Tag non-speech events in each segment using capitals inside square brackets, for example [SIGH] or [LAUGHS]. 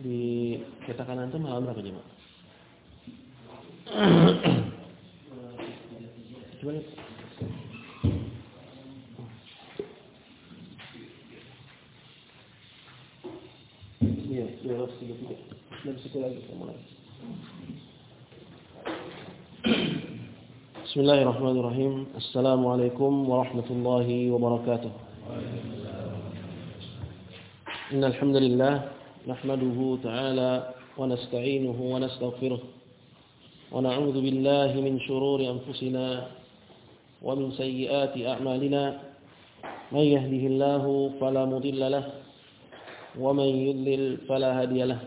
di cetakan antum halaman berapa jemaah? Coba lihat. Iya, 233. Dan situ lagi kita mulai. Bismillahirrahmanirrahim. Assalamualaikum warahmatullahi wabarakatuh. Innal hamdalillah نحمده تعالى ونستعينه ونستغفره ونعوذ بالله من شرور أنفسنا ومن سيئات أعمالنا من يهده الله فلا مضل له ومن يضلل فلا هادي له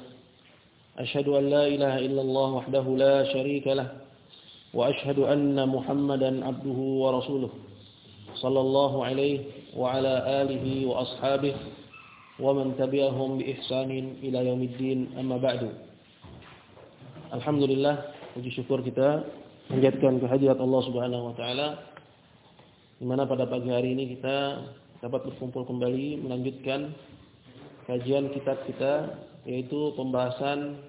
أشهد أن لا إله إلا الله وحده لا شريك له وأشهد أن محمدا عبده ورسوله صلى الله عليه وعلى آله وأصحابه ومن تبعهم بإحسان إلى يوم الدين أما بعد Alhamdulillah puji syukur kita menjadikan kehadirat Allah Subhanahu wa taala di mana pada pagi hari ini kita dapat berkumpul kembali melanjutkan kajian kitab kita yaitu pembahasan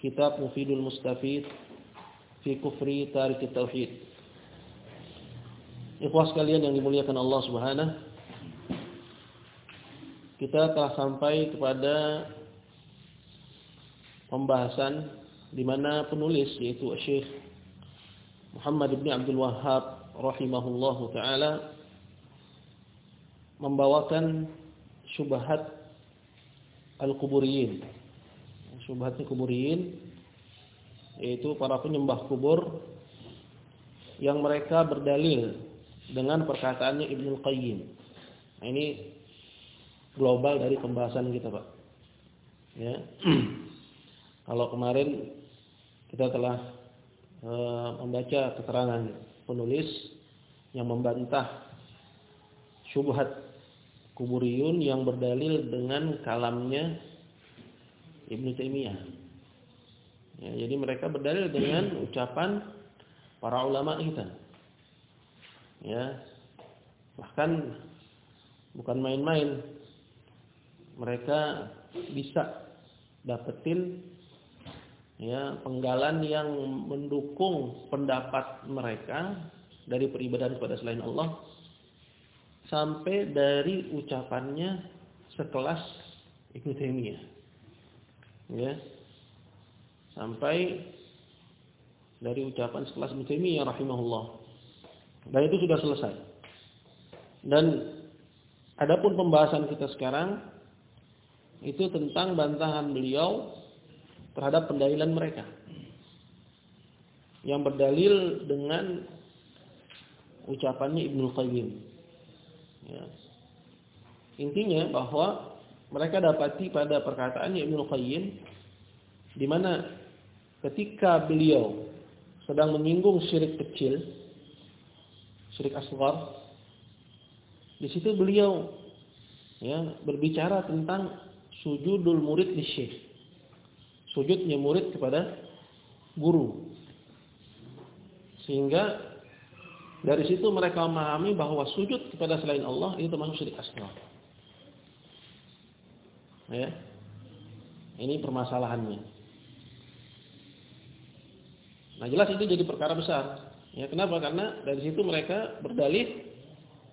kitab Mufidul Mustafid fi Kufri Tarik Tauhid. Ikhwas sekalian yang dimuliakan Allah Subhanahu kita telah sampai kepada pembahasan di mana penulis yaitu Syekh Muhammad bin Abdul Wahhab rahimahullahu taala membawakan syubhat al-kuburiyin. Syubhatnya kuburiyin yaitu para penyembah kubur yang mereka berdalil dengan perkataannya Ibnu Qayyim. Nah, ini global dari pembahasan kita, Pak. Ya. [CLEARS THROAT] Kalau kemarin kita telah e, membaca keterangan penulis yang membantah syubhat kuburiyun yang berdalil dengan kalamnya Ibnu Taimiyah. Ya, jadi mereka berdalil dengan [CLEARS THROAT] ucapan para ulama kita. Ya. Bahkan bukan main-main mereka bisa dapetin ya penggalan yang mendukung pendapat mereka dari peribadahan kepada selain Allah sampai dari ucapannya sekelas Ibnu Taimiyah. Ya. Sampai dari ucapan sekelas Ibnu Taimiyah rahimahullah. Dan itu sudah selesai. Dan adapun pembahasan kita sekarang itu tentang bantahan beliau terhadap pendalilan mereka. Yang berdalil dengan ucapannya Ibnu Qayyim. Ya. Intinya bahwa mereka dapati pada perkataannya Ibnu Qayyim di mana ketika beliau sedang menyinggung syirik kecil, syirik asghar, di situ beliau ya berbicara tentang sujudul murid di syekh. Sujudnya murid kepada guru. Sehingga dari situ mereka memahami bahwa sujud kepada selain Allah itu termasuk syirik asghar. Ya. Ini permasalahannya. Nah, jelas itu jadi perkara besar. Ya, kenapa? Karena dari situ mereka berdalih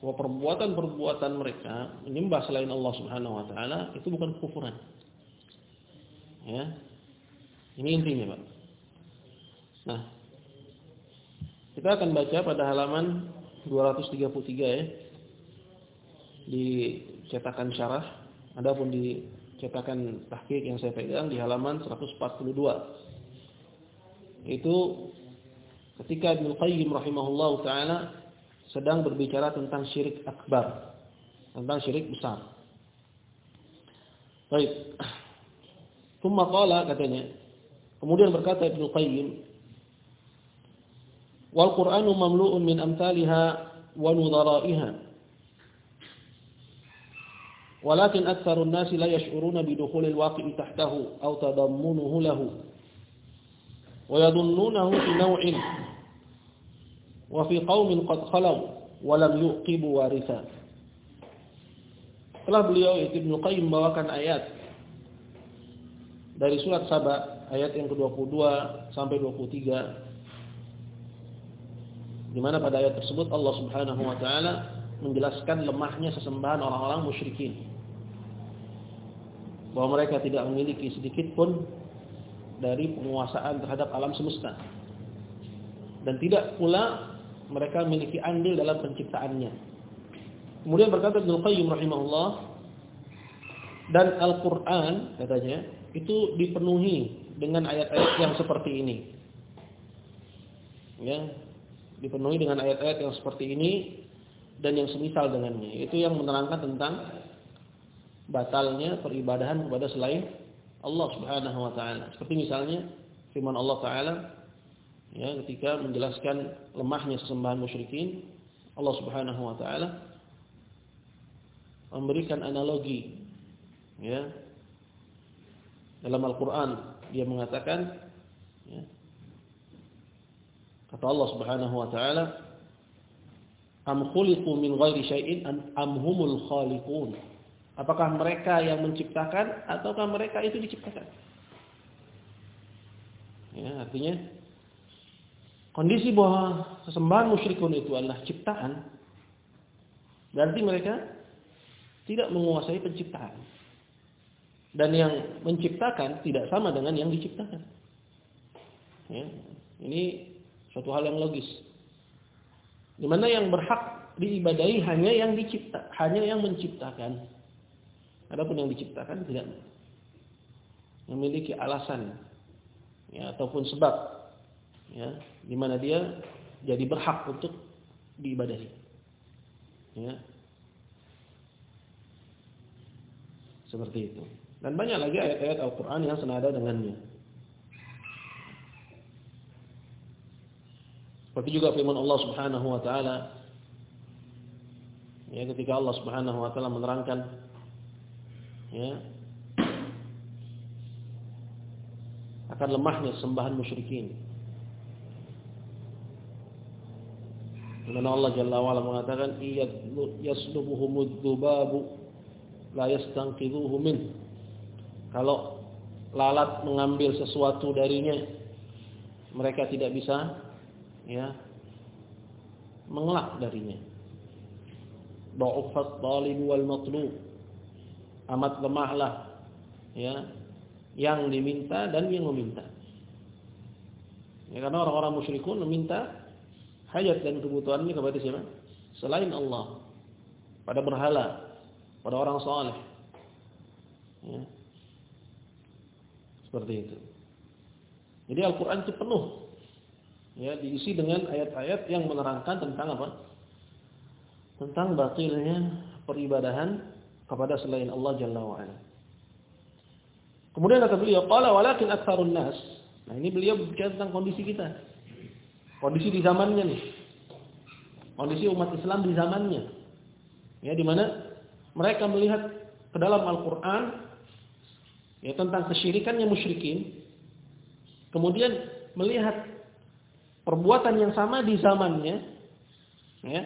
bahwa perbuatan-perbuatan mereka menyembah selain Allah Subhanahu wa taala itu bukan kekufuran. Ya. Ini intinya, Pak. Nah, kita akan baca pada halaman 233 ya. Di cetakan syarah, adapun di cetakan tahqiq yang saya pegang di halaman 142. Itu ketika Ibnu Qayyim rahimahullahu taala sedang berbicara tentang syirik akbar, tentang syirik besar. Baik. Tsumma qala katanya. Kemudian berkata Ibnu Qayyim, "Wal Qur'anu mamlu'un min amsalha wa nudhara'iha." ولكن أكثر الناس لا يشعرون بدخول الواقع تحته أو تضمنه له ويظنونه في نوع wa fi qaumin qad khalaw wa lam yuqibu. Setelah beliau Ibnu Qayyim membawakan ayat dari surat Saba ayat yang ke-22 sampai 23 di mana pada ayat tersebut Allah Subhanahu wa taala menjelaskan lemahnya sesembahan orang-orang musyrikin bahwa mereka tidak memiliki sedikit pun dari penguasaan terhadap alam semesta dan tidak pula mereka memiliki andil dalam penciptaannya. Kemudian berkata Ibnu Qayyim rahimahullah dan Al-Qur'an katanya itu dipenuhi dengan ayat-ayat yang seperti ini. Ya, dipenuhi dengan ayat-ayat yang seperti ini dan yang semisal dengannya. Itu yang menerangkan tentang batalnya peribadahan kepada selain Allah Subhanahu wa taala. Seperti misalnya firman Allah taala ya ketika menjelaskan lemahnya sesembahan musyrikin, Allah Subhanahu wa taala memberikan analogi ya. Dalam Al-Qur'an dia mengatakan ya, kata Allah Subhanahu wa taala am khuliqu min ghairi syai'in am humul khaliqun. Apakah mereka yang menciptakan ataukah mereka itu diciptakan? Ya artinya kondisi bahwa sesembahan musyrikun itu adalah ciptaan berarti mereka tidak menguasai penciptaan dan yang menciptakan tidak sama dengan yang diciptakan. Ya, ini suatu hal yang logis. Di mana yang berhak diibadahi hanya yang dicipta, hanya yang menciptakan. Adapun yang diciptakan tidak memiliki alasan ya ataupun sebab ya di mana dia jadi berhak untuk diibadahi. Ya. Seperti itu. Dan banyak lagi ayat-ayat Al-Quran yang senada dengannya. Seperti juga firman Allah Subhanahu wa taala ya ketika Allah Subhanahu wa taala menerangkan ya akan lemahnya sembahan musyrikin. Di mana Allah Jalla wa'ala mengatakan yaslubuhumudz dzubabu la yastanqidhuhu min kalau lalat mengambil sesuatu darinya, mereka tidak bisa ya mengelak darinya. Dha'ufat talib wal matlub. Amat lemahlah ya yang diminta dan yang meminta. Ya, karena orang-orang musyrikun meminta hajat dan kebutuhannya kepada siapa? Selain Allah. Pada berhala, pada orang saleh. Ya. Seperti itu. Jadi Al-Quran itu penuh. Ya, diisi dengan ayat-ayat yang menerangkan tentang apa? Tentang batilnya peribadahan kepada selain Allah Jalla wa'ala. Kemudian kata beliau, Qala walakin aktsarun nas. Nah ini beliau bicara tentang kondisi kita. Kondisi di zamannya nih. Kondisi umat Islam di zamannya. Ya, di mana mereka melihat ke dalam Al-Quran ya tentang kesyirikannya musyrikin. Kemudian melihat perbuatan yang sama di zamannya ya.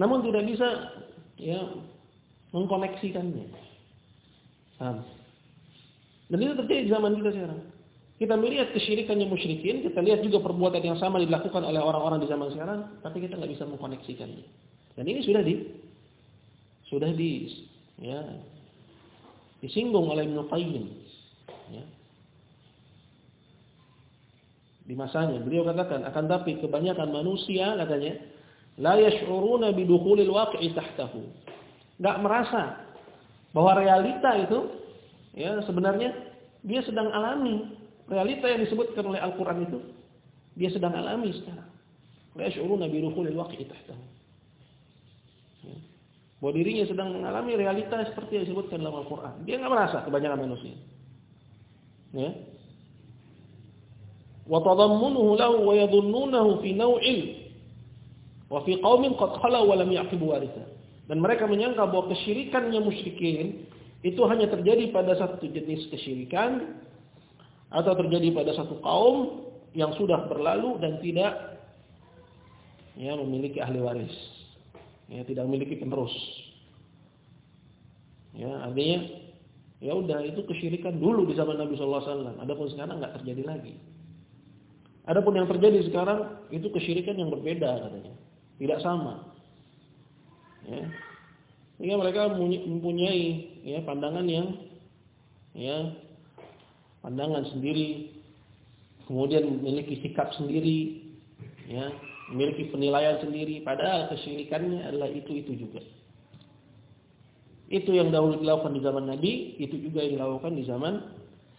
Namun tidak bisa ya mengkoneksikannya. Paham? Dan itu terjadi di zaman kita sekarang kita melihat kesyirikannya musyrikin kita lihat juga perbuatan yang sama dilakukan oleh orang-orang di zaman sekarang tapi kita nggak bisa mengkoneksikannya dan ini sudah di sudah di ya disinggung oleh Ibnu ya. di masanya beliau katakan akan tapi kebanyakan manusia katanya la yash'uruna bidukhulil waqi'i tahtahu. Enggak merasa bahwa realita itu ya sebenarnya dia sedang alami realita yang disebutkan oleh Al-Qur'an itu dia sedang alami sekarang la yash'uruna bidukhulil waqi'i tahtahu bahwa dirinya sedang mengalami realita seperti yang disebutkan dalam Al-Quran. Dia nggak merasa kebanyakan manusia. Ya. Wa wa yadhunnunahu fi naw'il wa fi qaumin qad khala. Dan mereka menyangka bahwa kesyirikannya musyrikin itu hanya terjadi pada satu jenis kesyirikan atau terjadi pada satu kaum yang sudah berlalu dan tidak ya memiliki ahli waris ya tidak memiliki penerus. Ya, artinya Ya udah itu kesyirikan dulu di zaman Nabi sallallahu alaihi wasallam. Adapun sekarang nggak terjadi lagi. Adapun yang terjadi sekarang itu kesyirikan yang berbeda katanya. Tidak sama. Ya. Sehingga mereka mempunyai ya pandangan yang ya pandangan sendiri, kemudian memiliki sikap sendiri, ya, memiliki penilaian sendiri padahal kesyirikannya adalah itu-itu juga. Itu yang dahulu dilakukan di zaman Nabi, itu juga yang dilakukan di zaman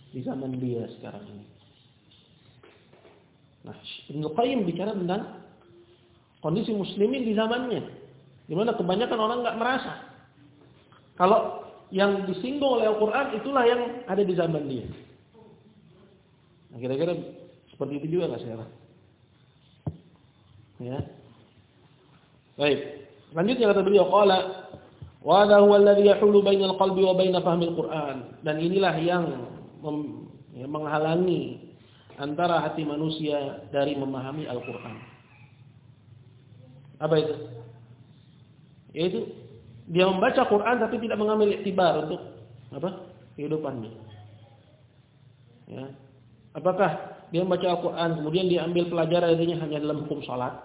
di zaman dia sekarang ini. Nah, Ibnu Qayyim bicara tentang kondisi muslimin di zamannya, di mana kebanyakan orang nggak merasa kalau yang disinggung oleh Al-Quran itulah yang ada di zaman dia. Nah, kira-kira seperti itu juga nggak? Ya. Baik. Lanjutnya kata beliau qala wa hadha huwa alladhi yahulu bainal qalbi wa bain fahmil Qur'an. Dan inilah yang mem, ya, menghalangi antara hati manusia dari memahami Al-Qur'an. Apa itu? Yaitu dia membaca Quran tapi tidak mengambil iktibar untuk apa? kehidupannya. Ya. Apakah dia membaca Al-Quran kemudian dia ambil pelajaran darinya hanya dalam hukum salat?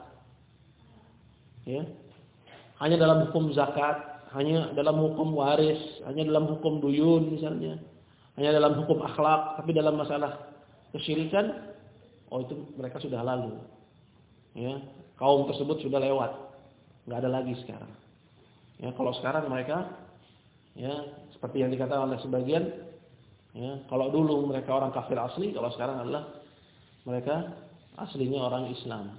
Ya. Hanya dalam hukum zakat, hanya dalam hukum waris, hanya dalam hukum duyun misalnya, hanya dalam hukum akhlak, tapi dalam masalah kesyirikan, oh itu mereka sudah lalu. Ya, kaum tersebut sudah lewat, nggak ada lagi sekarang. Ya, kalau sekarang mereka ya seperti yang dikatakan oleh sebagian Ya, kalau dulu mereka orang kafir asli, kalau sekarang adalah mereka aslinya orang Islam.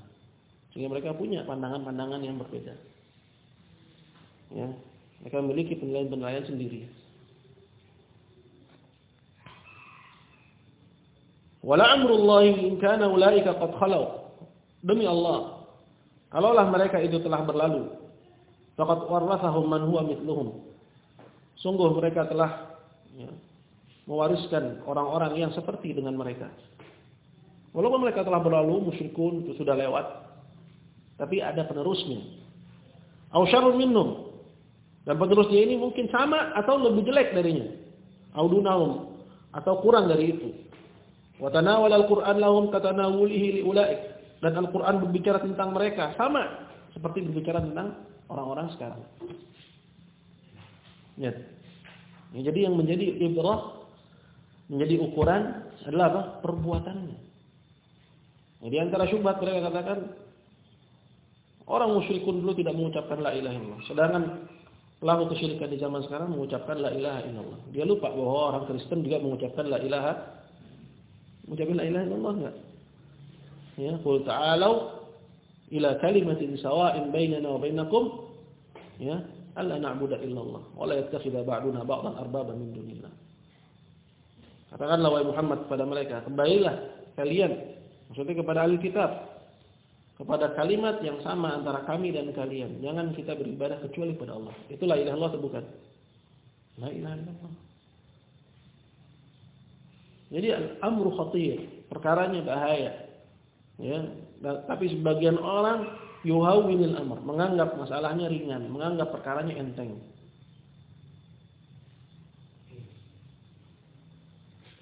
Sehingga mereka punya pandangan-pandangan yang berbeda. Ya, mereka memiliki penilaian-penilaian sendiri. Wala amrullahi in kana ulaika qad khalau. Demi Allah, kalaulah mereka itu telah berlalu, faqad warasahum man huwa mithluhum. Sungguh mereka telah ya, mewariskan orang-orang yang seperti dengan mereka. Walaupun mereka telah berlalu, musyrikun itu sudah lewat, tapi ada penerusnya. Au syarrun minhum. Dan penerusnya ini mungkin sama atau lebih jelek darinya. Au dunahum atau kurang dari itu. Wa tanawal al-Qur'an lahum katanawulihi liulaik. Dan Al-Qur'an berbicara tentang mereka sama seperti berbicara tentang orang-orang sekarang. Ya. ya jadi yang menjadi ibrah menjadi ukuran adalah apa? Perbuatannya. Jadi antara syubhat mereka katakan orang musyrikun dulu tidak mengucapkan la ilaha illallah. Sedangkan pelaku kesyirikan di zaman sekarang mengucapkan la ilaha illallah. Dia lupa bahwa orang Kristen juga mengucapkan la ilaha mengucapkan la ilaha illallah enggak? Ya, qul ta'alu ila kalimatin sawa'in bainana wa bainakum ya, alla na'budu illallah wa la yattakhidha ba'duna ba'dan arbaba min dunillah. Katakanlah wahai Muhammad kepada mereka, kembalilah kalian maksudnya kepada ahli kitab kepada kalimat yang sama antara kami dan kalian. Jangan kita beribadah kecuali pada Allah. Itulah ilah Allah atau bukan? La ilaha illallah. Jadi amru khatir, perkaranya bahaya. Ya, tapi sebagian orang yuhawwinil amr, menganggap masalahnya ringan, menganggap perkaranya enteng.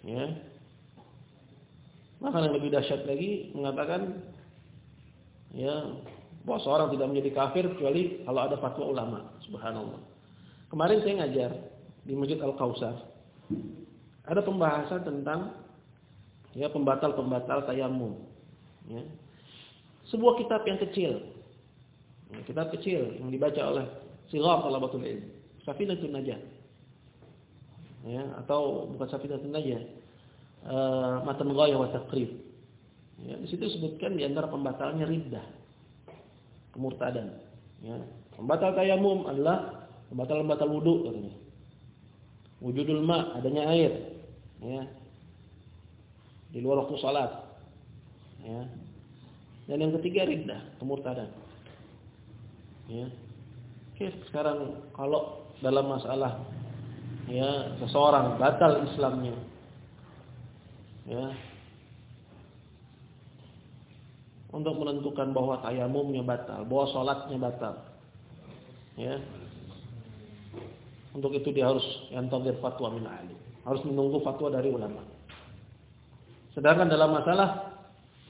Ya. Maka yang lebih dahsyat lagi mengatakan ya bahwa seorang tidak menjadi kafir kecuali kalau ada fatwa ulama. Subhanallah. Kemarin saya ngajar di Masjid Al-Kausar. Ada pembahasan tentang ya pembatal-pembatal tayamum. Ya. Sebuah kitab yang kecil. Ya, kitab kecil yang dibaca oleh Sighar Talabatul Ilm. Safinatul Najah ya atau bukan safinatun najah uh, matan ghaya wa taqrib. Ya di situ disebutkan di antara pembatalnya riddah kemurtadan. Ya pembatal tayamum adalah pembatal-pembatal wudu katanya. Wujudul ma adanya air. Ya di luar waktu salat. Ya dan yang ketiga riddah kemurtadan. Ya oke sekarang kalau dalam masalah ya seseorang batal Islamnya ya untuk menentukan bahwa tayamumnya batal, bahwa sholatnya batal. Ya. Untuk itu dia harus yang tagir fatwa min ahli. harus menunggu fatwa dari ulama. Sedangkan dalam masalah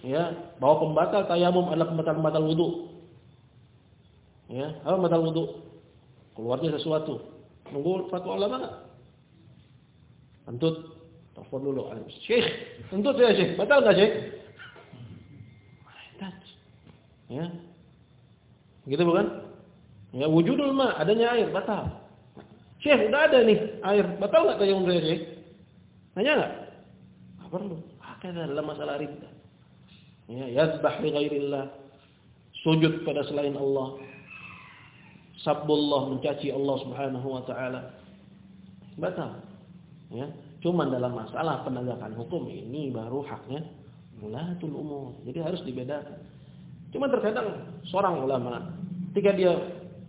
ya bahwa pembatal tayamum adalah pembatal-pembatal wudu. Ya, apa pembatal wudu? Keluarnya sesuatu. Nunggu fatwa ulama enggak? Telepon dulu Syekh, antut ya Syekh, batal enggak Syekh? Ya. Gitu bukan? Ya wujudul ma, adanya air batal. Syekh, udah ada nih air, batal enggak tayamum saya Syekh? Nanya enggak? Enggak perlu. Hakada dalam masalah ridha. Ya, yazbah li ghairillah. Sujud pada selain Allah. Sabbullah mencaci Allah Subhanahu wa taala. Batal. Ya, cuman dalam masalah penegakan hukum ini baru haknya mulatul umur. Jadi harus dibedakan. Cuma terkadang seorang ulama ketika dia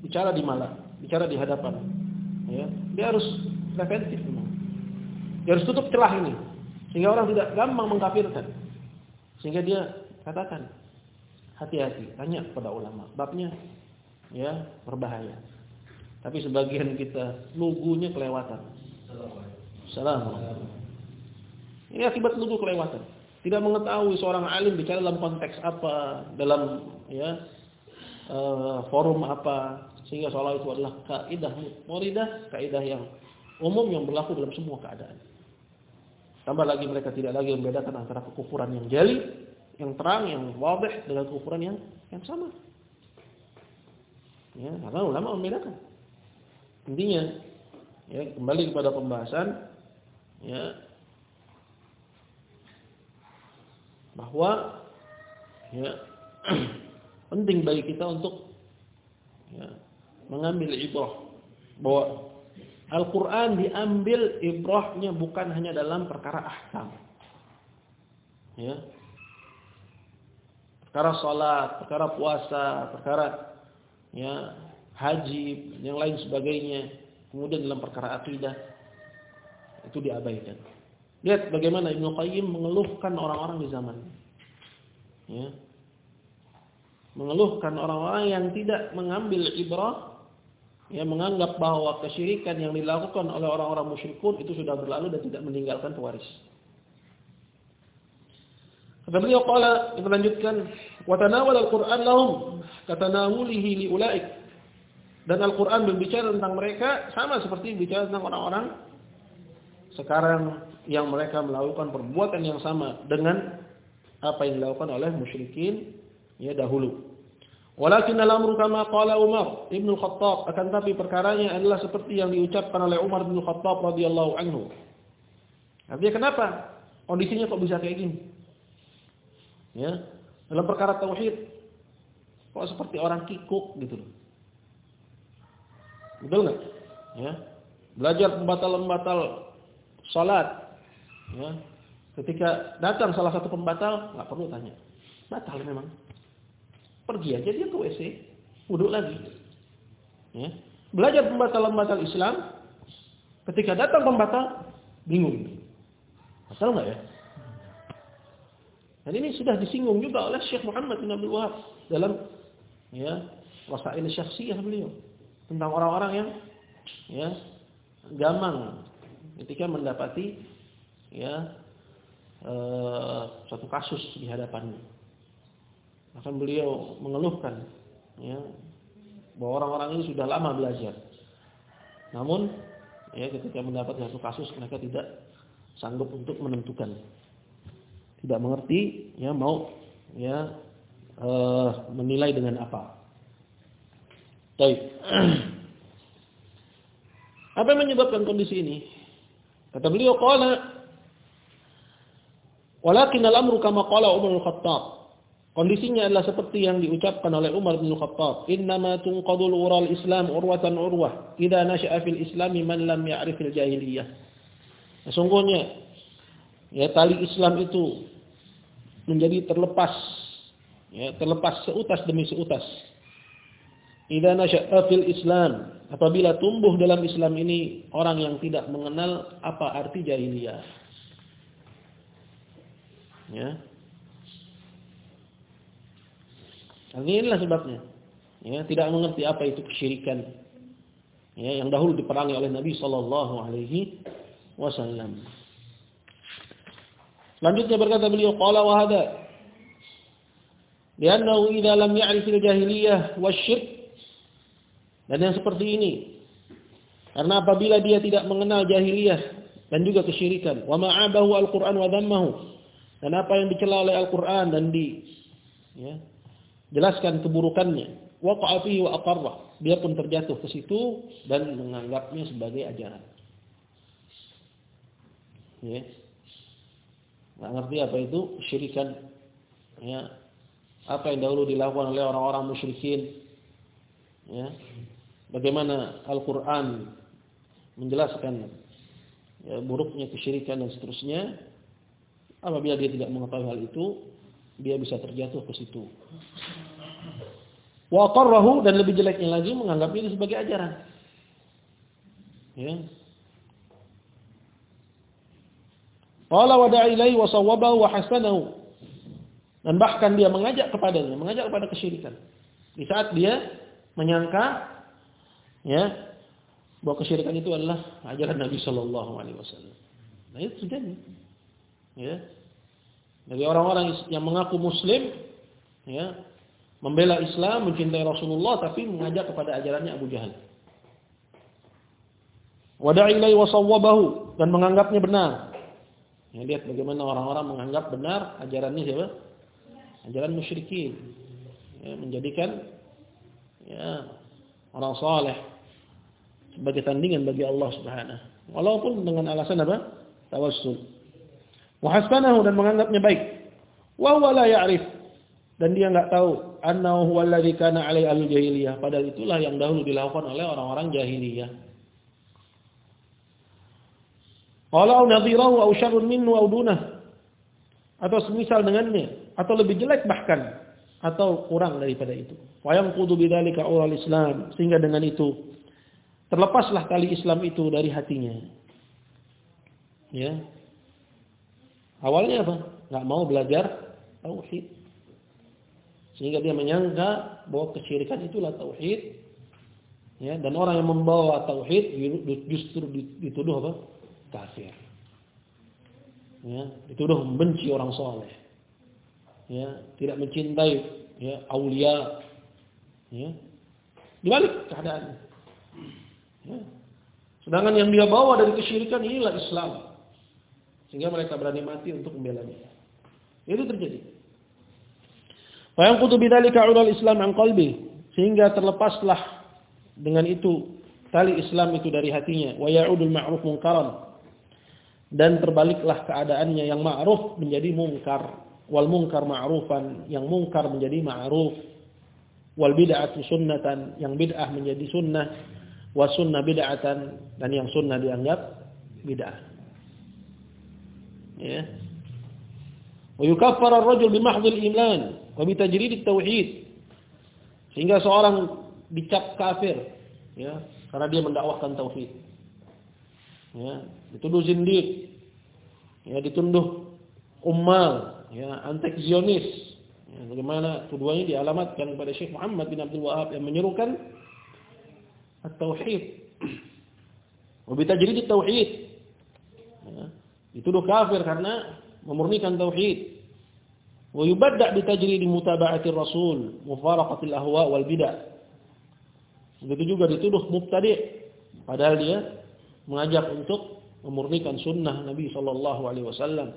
bicara di malam, bicara di hadapan, ya, dia harus preventif. Dia harus tutup celah ini sehingga orang tidak gampang mengkafirkan. Sehingga dia katakan hati-hati, tanya kepada ulama. Babnya ya berbahaya. Tapi sebagian kita lugunya kelewatan. Assalamualaikum. Ini akibat lugu kelewatan tidak mengetahui seorang alim bicara dalam konteks apa, dalam ya uh, forum apa, sehingga seolah itu adalah kaidah muridah, kaidah yang umum yang berlaku dalam semua keadaan. Tambah lagi mereka tidak lagi membedakan antara kekufuran yang jeli, yang terang, yang wabih dengan kekufuran yang yang sama. Ya, karena ulama membedakan. Intinya, ya kembali kepada pembahasan, ya. Bahwa ya [CLEARS THROAT] penting bagi kita untuk ya, mengambil ibrah. Bahwa Al-Quran diambil ibrahnya bukan hanya dalam perkara ahkam. Ya. Perkara salat, perkara puasa, perkara ya haji, yang lain sebagainya. Kemudian dalam perkara akidah itu diabaikan. Lihat bagaimana Ibnu Qayyim mengeluhkan orang-orang di zaman. Ya. Mengeluhkan orang-orang yang tidak mengambil ibrah yang menganggap bahwa kesyirikan yang dilakukan oleh orang-orang musyrikun itu sudah berlalu dan tidak meninggalkan pewaris. Kata beliau qala kita lanjutkan wa tanawal al-Qur'an lahum katanawulihi li ulaik. Dan Al-Qur'an berbicara tentang mereka sama seperti bicara tentang orang-orang sekarang yang mereka melakukan perbuatan yang sama dengan apa yang dilakukan oleh musyrikin ya dahulu. Walakin al-amru kama qala Umar Ibn Khattab akan tapi perkaranya adalah seperti yang diucapkan oleh Umar bin Khattab radhiyallahu anhu. Artinya kenapa? Kondisinya kok bisa kayak gini? Ya, dalam perkara tauhid kok seperti orang kikuk gitu loh. Betul enggak? Ya. Belajar pembatal-pembatal salat, Ya. Ketika datang salah satu pembatal, nggak perlu tanya. Batal memang. Pergi aja dia ke WC, wudhu lagi. Ya. Belajar pembatal-pembatal Islam, ketika datang pembatal, bingung. Batal nggak ya? Dan ini sudah disinggung juga oleh Syekh Muhammad bin Abdul Wahab dalam ya wasail syakhsiyah beliau tentang orang-orang yang ya gamang ketika mendapati ya eh, suatu kasus di hadapannya. Akan beliau mengeluhkan ya bahwa orang-orang ini sudah lama belajar. Namun ya ketika mendapat satu kasus mereka tidak sanggup untuk menentukan. Tidak mengerti ya mau ya eh, menilai dengan apa. Baik. [CLEARS THROAT] Apa yang menyebabkan kondisi ini? Kata beliau qala Walakin al-amru kama qala Umar bin Khattab. Kondisinya adalah seperti yang diucapkan oleh Umar bin Khattab, "Innama tunqadul ural Islam urwatan urwah, idza nasha'a fil Islam man lam ya'rif al jahiliyah." Sesungguhnya ya tali Islam itu menjadi terlepas ya terlepas seutas demi seutas. Idza nasha'a fil Islam, apabila tumbuh dalam Islam ini orang yang tidak mengenal apa arti jahiliyah. Ya. Inilah sebabnya. Ya, tidak mengerti apa itu kesyirikan. Ya, yang dahulu diperangi oleh Nabi sallallahu alaihi wasallam. Selanjutnya berkata beliau qala wa hada li'annahu idza lam ya'rif al-jahiliyah wasyirk dan yang seperti ini. Karena apabila dia tidak mengenal jahiliyah dan juga kesyirikan wa ma'abahu al-Qur'an wa dhammahu dan apa yang dicela oleh Al-Qur'an dan di ya, jelaskan keburukannya waqa'a fihi wa aqarra dia pun terjatuh ke situ dan menganggapnya sebagai ajaran. Ya. Nggak ngerti apa itu syirikan. Ya. Apa yang dahulu dilakukan oleh orang-orang musyrikin. Ya bagaimana Al-Qur'an menjelaskan ya, buruknya kesyirikan dan seterusnya apabila dia tidak mengetahui hal itu dia bisa terjatuh ke situ wa dan lebih jeleknya lagi menganggap ini sebagai ajaran ya Qala wa da'a wa sawwabahu wa hasanahu. Dan bahkan dia mengajak kepadanya, mengajak kepada kesyirikan. Di saat dia menyangka ya bahwa kesyirikan itu adalah ajaran Nabi Shallallahu alaihi wasallam. Nah, itu terjadi. Ya. Bagi orang-orang yang mengaku muslim ya, membela Islam, mencintai Rasulullah tapi mengajak kepada ajarannya Abu Jahal. Wada'i ilaihi wa sawwabahu dan menganggapnya benar. Ya, lihat bagaimana orang-orang menganggap benar ajarannya siapa? Ajaran musyrikin. Ya, menjadikan ya, orang saleh sebagai tandingan bagi Allah Subhanahu. Walaupun dengan alasan apa? Tawassul. Wa dan menganggapnya baik. Wa huwa la ya'rif dan dia enggak tahu annahu huwa alladhi kana 'alai al-jahiliyah. Padahal itulah yang dahulu dilakukan oleh orang-orang jahiliyah. Qala au nadhirahu au syarrun minhu au dunah. Atau semisal dengannya atau lebih jelek bahkan atau kurang daripada itu. Wa yanqudu bidzalika ural Islam sehingga dengan itu terlepaslah tali Islam itu dari hatinya. Ya. Awalnya apa? Enggak mau belajar tauhid. Sehingga dia menyangka bahwa kesyirikan itulah tauhid. Ya, dan orang yang membawa tauhid justru dituduh apa? kafir. Ya, itu udah membenci orang soleh. Ya, tidak mencintai ya aulia. Ya. Dibalik keadaan. Ya. Sedangkan yang dia bawa dari kesyirikan inilah Islam. Sehingga mereka berani mati untuk membela dia. Itu terjadi. Wa yanqutu bidzalika Islam an qalbi sehingga terlepaslah dengan itu tali Islam itu dari hatinya wa ya'udul ma'ruf dan terbaliklah keadaannya yang ma'ruf menjadi mungkar wal mungkar ma'rufan yang mungkar menjadi ma'ruf wal bid'atu sunnatan yang bid'ah menjadi sunnah wa sunnah bid'atan dan yang sunnah dianggap bid'ah. Ya. Wa yukaffar ar-rajul bi mahdhil iman wa bi tajrid at-tauhid. Sehingga seorang dicap kafir ya karena dia mendakwahkan tauhid. Ya dituduh zindiq ya dituduh ummal ya antek zionis. Ya, bagaimana tuduhannya dialamatkan kepada Syekh Muhammad bin Abdul Wahab yang menyerukan at-tauhid. [CLEARS THROAT] Wa bitajrid at-tauhid. Ya, dituduh kafir karena memurnikan tauhid. Wa yubadda tajrid mutaba'ati rasul mufaraqatil ahwa wal bid'ah. Begitu juga dituduh mubtadi. Padahal dia mengajak untuk memurnikan sunnah Nabi Shallallahu Alaihi Wasallam,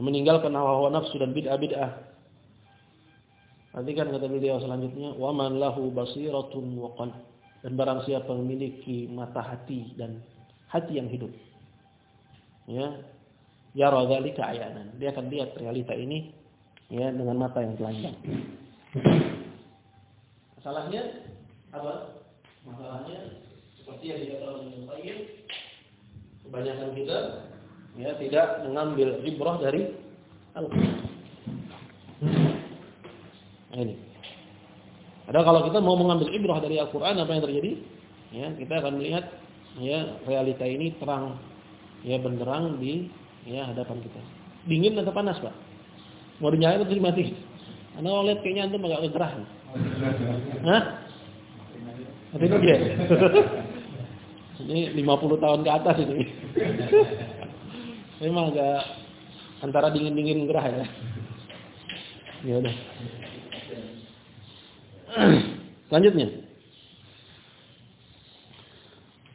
meninggalkan hawa-hawa nafsu dan bid'ah-bid'ah. Perhatikan kata beliau selanjutnya, wa man lahu basiratun wa qalb. Dan barang siapa memiliki mata hati dan hati yang hidup. Ya. Ya radzalika ayanan. Dia akan lihat realita ini ya dengan mata yang telanjang. Masalahnya apa? Masalahnya seperti yang dikatakan oleh Qayyim, kebanyakan kita ya tidak mengambil ibrah dari Al-Quran. Nah, ini. Ada kalau kita mau mengambil ibrah dari Al-Quran apa yang terjadi? Ya, kita akan melihat ya realita ini terang ya benderang di ya hadapan kita. Dingin atau panas, Pak? Mau dinyalain atau dimati? Anda mau lihat kayaknya antum agak gerah. Hah? Mati dia. [LAUGHS] Ini 50 tahun ke atas ini. Memang agak antara dingin-dingin gerah ya. Ya udah. Selanjutnya.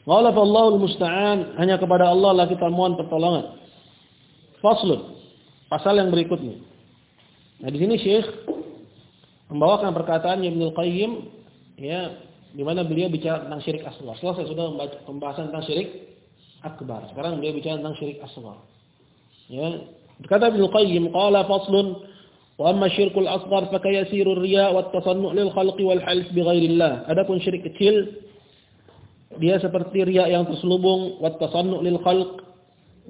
Qala Allahu musta'an hanya kepada Allah lah kita mohon pertolongan. Faslun. Pasal yang berikutnya. Nah, di sini Syekh membawakan perkataan Ibnu Qayyim ya di mana beliau bicara tentang syirik asghar. Setelah saya sudah membaca pembahasan tentang syirik akbar. Sekarang beliau bicara tentang syirik asghar. Ya, berkata Ibnu Qayyim qala faslun wa amma syirkul asghar fa kayasiru riya wa tasannu' lil khalqi wal half bi ghairillah. Adapun syirik kecil dia seperti riya yang terselubung wat tasannu lil khalq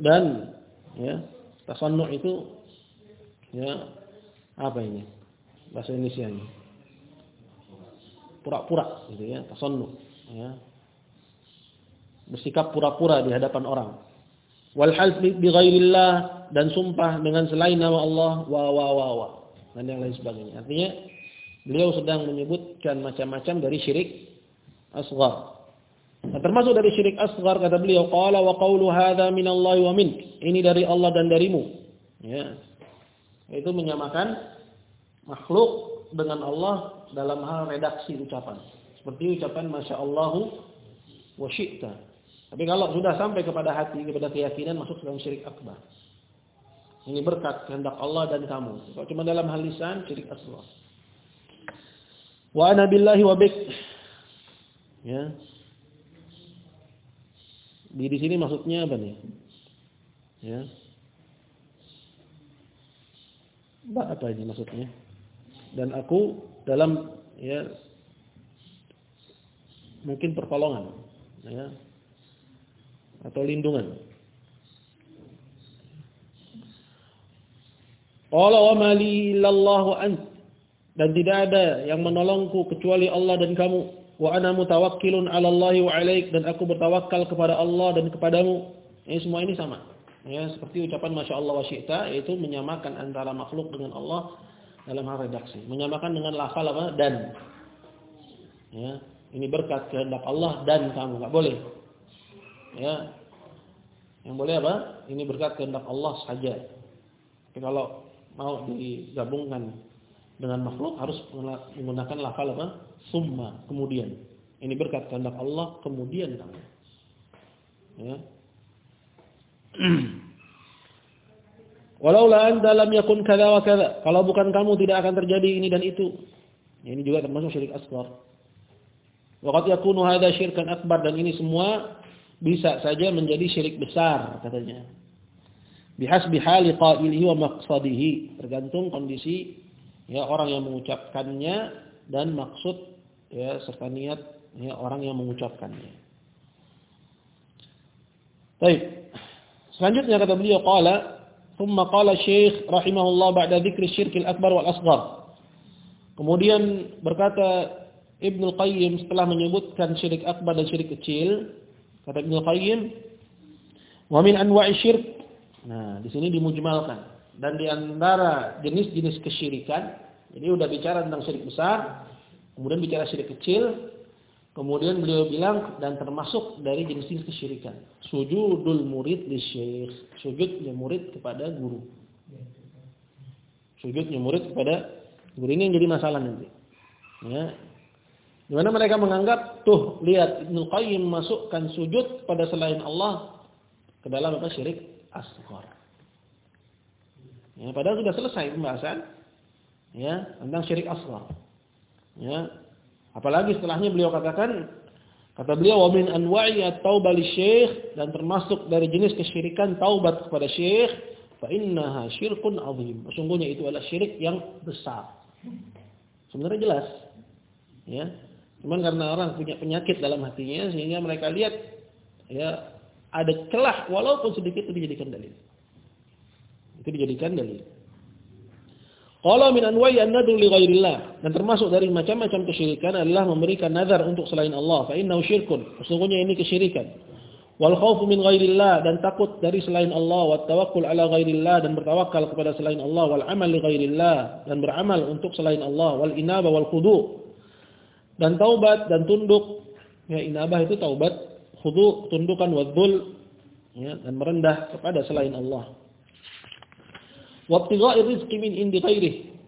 dan ya tasannu itu ya apa ini? Bahasa Indonesia ini. Pura-pura gitu ya tasannu ya. Bersikap pura-pura di hadapan orang wal half bi ghairillah dan sumpah dengan selain nama Allah wa wa wa wa dan yang lain sebagainya artinya beliau sedang menyebutkan macam-macam dari syirik asghar Nah, termasuk dari syirik asgar kata beliau, qala wa qawlu hadza minallahi wa mink. Ini dari Allah dan darimu. Ya. Itu menyamakan makhluk dengan Allah dalam hal redaksi ucapan. Seperti ucapan Masya Allahu wa syi'ta. Tapi kalau sudah sampai kepada hati, kepada keyakinan masuk dalam syirik akbar. Ini berkat kehendak Allah dan kamu. Kalau cuma dalam hal lisan syirik asgar. Wa ana billahi wa bik. Ya, di sini maksudnya apa nih? Ya. Apa ini maksudnya? Dan aku dalam ya mungkin pertolongan ya atau lindungan. Qala wa mali lallahu ant dan tidak ada yang menolongku kecuali Allah dan kamu wa ana mutawakkilun 'ala Allah wa 'alaik dan aku bertawakal kepada Allah dan kepadamu. Ini semua ini sama. Ya, seperti ucapan Masya Allah wa syi'ta yaitu menyamakan antara makhluk dengan Allah dalam hal redaksi. Menyamakan dengan lafal apa? Dan. Ya, ini berkat kehendak Allah dan kamu enggak boleh. Ya. Yang boleh apa? Ini berkat kehendak Allah saja. Tapi kalau mau digabungkan dengan makhluk harus menggunakan lafal apa? Summa, kemudian. Ini berkat kehendak Allah, kemudian kamu. Ya. [CLEARS THROAT] Walaula anta lam yakun kadza wa kadza. Kalau bukan kamu tidak akan terjadi ini dan itu. Ini juga termasuk syirik asghar. Waqad yakunu hadza syirkan akbar dan ini semua bisa saja menjadi syirik besar katanya. Bihasbi hali qailihi wa maqsadihi, tergantung kondisi ya orang yang mengucapkannya dan maksud ya serta niat ya orang yang mengucapkannya. Baik. Selanjutnya kata beliau qala thumma qala Syekh rahimahullah ba'da dzikri syirkil akbar wal asghar. Kemudian berkata Ibnu Qayyim setelah menyebutkan syirik akbar dan syirik kecil, kata Ibnu Qayyim, "Wa min anwa'i syirk." Nah, di sini dimujmalkan dan di antara jenis-jenis kesyirikan, jadi udah bicara tentang syirik besar, kemudian bicara syirik kecil, kemudian beliau bilang dan termasuk dari jenis-jenis kesyirikan. Sujudul murid di syekh, sujudnya murid kepada guru. Sujudnya murid kepada guru ini yang jadi masalah nanti. Ya. Di mana mereka menganggap, tuh lihat Ibnu Qayyim masukkan sujud pada selain Allah ke dalam apa syirik asghar. Ya, padahal sudah selesai pembahasan ya tentang syirik asghar. Ya. Apalagi setelahnya beliau katakan kata beliau wa min anwa'i at-taubah syekh dan termasuk dari jenis kesyirikan taubat kepada syekh fa innaha syirkun azim. Sesungguhnya itu adalah syirik yang besar. Sebenarnya jelas. Ya. Cuman karena orang punya penyakit dalam hatinya sehingga mereka lihat ya ada celah walaupun sedikit itu dijadikan dalil. Itu dijadikan dalil. Qala min anwa'i an-nadru li ghairillah dan termasuk dari macam-macam kesyirikan adalah memberikan nazar untuk selain Allah. Fa innahu syirkun. Sesungguhnya ini kesyirikan. Wal khaufu min ghairillah dan takut dari selain Allah wa tawakkul ala ghairillah dan bertawakal kepada selain Allah wal amal li ghairillah dan beramal untuk selain Allah wal inaba wal khudu dan taubat dan tunduk. Ya inabah itu taubat, khudu tundukan wadzul ya dan merendah kepada selain Allah. Wa rizqi min indi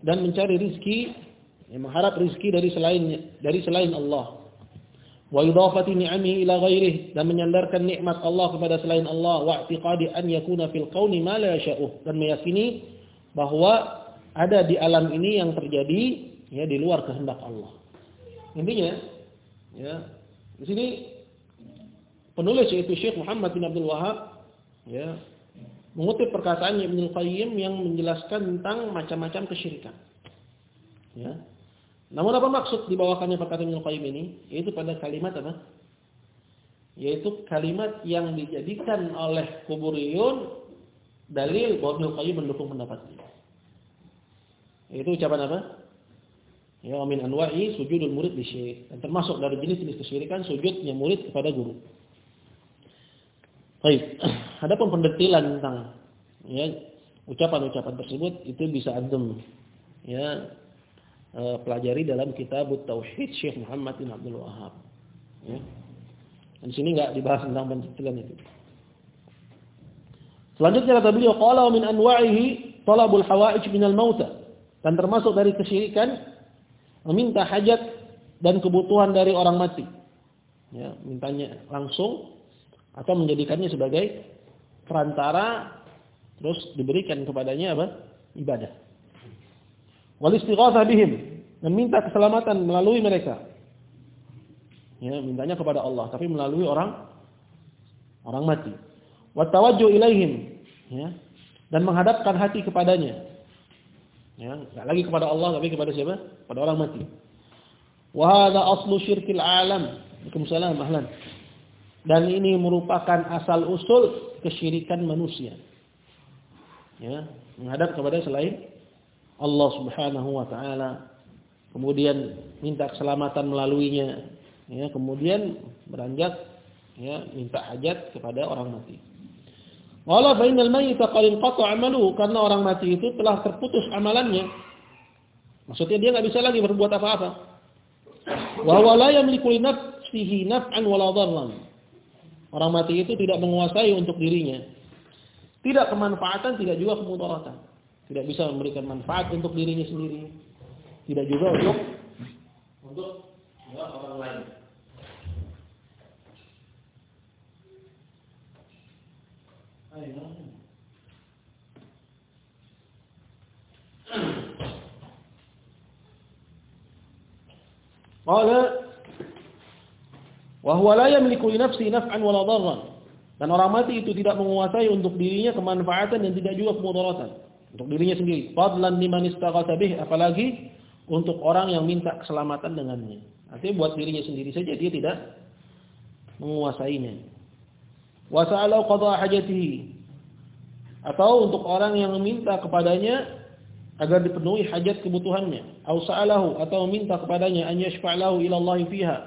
dan mencari rizki ya, mengharap rizki dari selain dari selain Allah. Wa idafati ni'amihi ila dan menyandarkan nikmat Allah kepada selain Allah wa i'tiqadi an yakuna fil kauni ma la yasha'u dan meyakini bahwa ada di alam ini yang terjadi ya di luar kehendak Allah. Intinya ya di sini penulis yaitu Syekh Muhammad bin Abdul Wahab ya mengutip perkataan Ibnu Qayyim yang menjelaskan tentang macam-macam kesyirikan. Ya. Namun apa maksud dibawakannya perkataan Ibnu Qayyim ini? Yaitu pada kalimat apa? Yaitu kalimat yang dijadikan oleh kuburiyun dalil bahwa Ibnu Qayyim mendukung pendapatnya. Itu ucapan apa? Ya, min anwa'i sujudul murid li syekh. Dan termasuk dari jenis-jenis kesyirikan sujudnya murid kepada guru. Baik. [CLEARS THROAT] Adapun pendetilan tentang ya ucapan-ucapan tersebut itu bisa antum ya e, pelajari dalam kitab Tauhid Syekh Muhammad bin Abdul Wahab. Ya. Dan sini enggak dibahas tentang pendetilan itu. Selanjutnya kata beliau qala min anwa'ihi talabul hawaij minal mauta. Dan termasuk dari kesyirikan meminta hajat dan kebutuhan dari orang mati. Ya, mintanya langsung atau menjadikannya sebagai perantara terus diberikan kepadanya apa? ibadah. Wal istighatsah bihim, meminta keselamatan melalui mereka. Ya, mintanya kepada Allah tapi melalui orang orang mati. Wa tawajjuh ilaihim, ya. Dan menghadapkan hati kepadanya. Ya, enggak lagi kepada Allah tapi kepada siapa? Pada orang mati. Wa hadza aslu syirkil alam. Waalaikumsalam ahlan. Dan ini merupakan asal usul kesyirikan manusia. Ya, menghadap kepada selain Allah Subhanahu wa taala. Kemudian minta keselamatan melaluinya. Ya, kemudian beranjak ya minta hajat kepada orang mati. Wala fa mayyita qad inqata 'amaluhu karena orang mati itu telah terputus amalannya. Maksudnya dia nggak bisa lagi berbuat apa-apa. Wa huwa la yamliku li nafsihi naf'an wala dharran. Orang mati itu tidak menguasai untuk dirinya. Tidak kemanfaatan, tidak juga kemudaratan. Tidak bisa memberikan manfaat untuk dirinya sendiri. Tidak juga untuk untuk orang lain. Huwa la yamliku li nafsi naf'an wala dharran. Dan orang mati itu tidak menguasai untuk dirinya kemanfaatan dan tidak juga kemudaratan untuk dirinya sendiri. Fadlan liman istaghatha bih apalagi untuk orang yang minta keselamatan dengannya. Artinya buat dirinya sendiri saja dia tidak menguasainya. Wa sa'alau qada hajatihi atau untuk orang yang meminta kepadanya agar dipenuhi hajat kebutuhannya atau sa'alahu atau meminta kepadanya an yashfa'lahu ila Allah fiha